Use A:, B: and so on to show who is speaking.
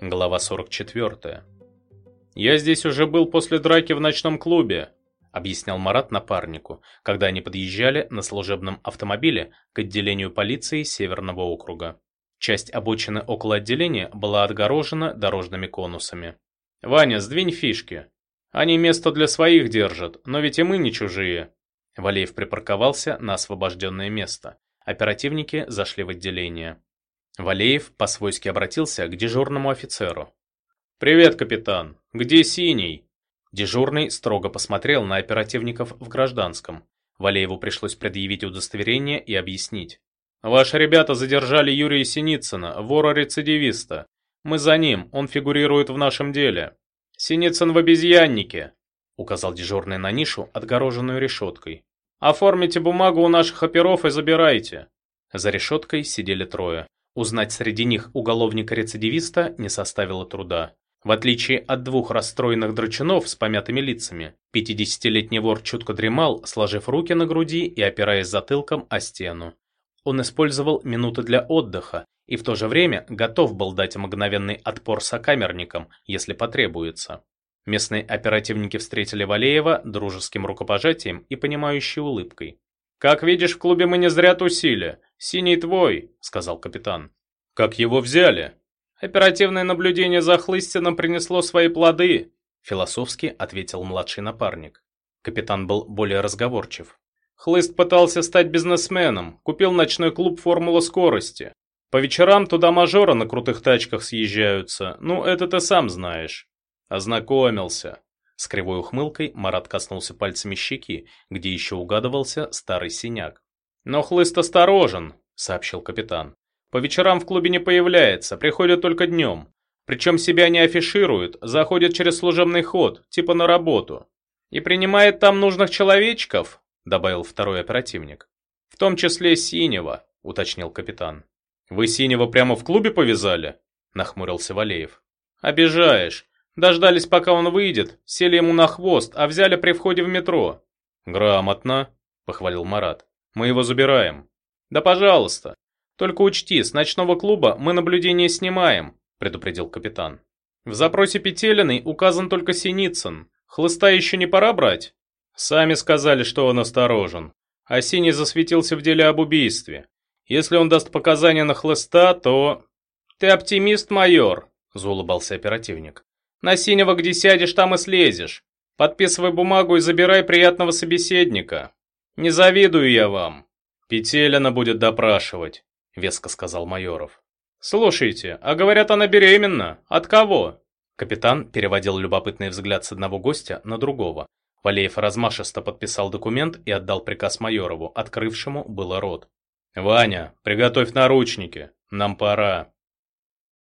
A: Глава 44. «Я здесь уже был после драки в ночном клубе», — объяснял Марат напарнику, когда они подъезжали на служебном автомобиле к отделению полиции Северного округа. Часть обочины около отделения была отгорожена дорожными конусами. «Ваня, сдвинь фишки. Они место для своих держат, но ведь и мы не чужие». Валеев припарковался на освобожденное место. Оперативники зашли в отделение. Валеев по-свойски обратился к дежурному офицеру. «Привет, капитан. Где синий?» Дежурный строго посмотрел на оперативников в гражданском. Валееву пришлось предъявить удостоверение и объяснить. «Ваши ребята задержали Юрия Синицына, вора-рецидивиста. Мы за ним, он фигурирует в нашем деле. Синицын в обезьяннике», — указал дежурный на нишу, отгороженную решеткой. «Оформите бумагу у наших оперов и забирайте». За решеткой сидели трое. Узнать среди них уголовника-рецидивиста не составило труда. В отличие от двух расстроенных драчунов с помятыми лицами, 50-летний вор чутко дремал, сложив руки на груди и опираясь затылком о стену. Он использовал минуты для отдыха и в то же время готов был дать мгновенный отпор сокамерникам, если потребуется. Местные оперативники встретили Валеева дружеским рукопожатием и понимающей улыбкой. «Как видишь, в клубе мы не зря тусили. Синий твой», — сказал капитан. «Как его взяли?» «Оперативное наблюдение за Хлыстином принесло свои плоды», — философски ответил младший напарник. Капитан был более разговорчив. Хлыст пытался стать бизнесменом, купил ночной клуб «Формула скорости». По вечерам туда мажоры на крутых тачках съезжаются, ну это ты сам знаешь. Ознакомился. С кривой ухмылкой Марат коснулся пальцами щеки, где еще угадывался старый синяк. «Но хлыст осторожен», — сообщил капитан. «По вечерам в клубе не появляется, приходит только днем. Причем себя не афиширует, заходит через служебный ход, типа на работу. И принимает там нужных человечков», — добавил второй оперативник. «В том числе синего», — уточнил капитан. «Вы синего прямо в клубе повязали?» — нахмурился Валеев. «Обижаешь. Дождались, пока он выйдет, сели ему на хвост, а взяли при входе в метро. Грамотно, похвалил Марат. Мы его забираем. Да пожалуйста. Только учти, с ночного клуба мы наблюдение снимаем, предупредил капитан. В запросе Петелиной указан только Синицын. Хлыста еще не пора брать? Сами сказали, что он осторожен. А Синий засветился в деле об убийстве. Если он даст показания на хлыста, то... Ты оптимист, майор, заулыбался оперативник. На синего где сядешь, там и слезешь. Подписывай бумагу и забирай приятного собеседника. Не завидую я вам. Петелина будет допрашивать, веско сказал Майоров. Слушайте, а говорят, она беременна. От кого? Капитан переводил любопытный взгляд с одного гостя на другого. Валеев размашисто подписал документ и отдал приказ Майорову, открывшему было рот. «Ваня, приготовь наручники, нам пора».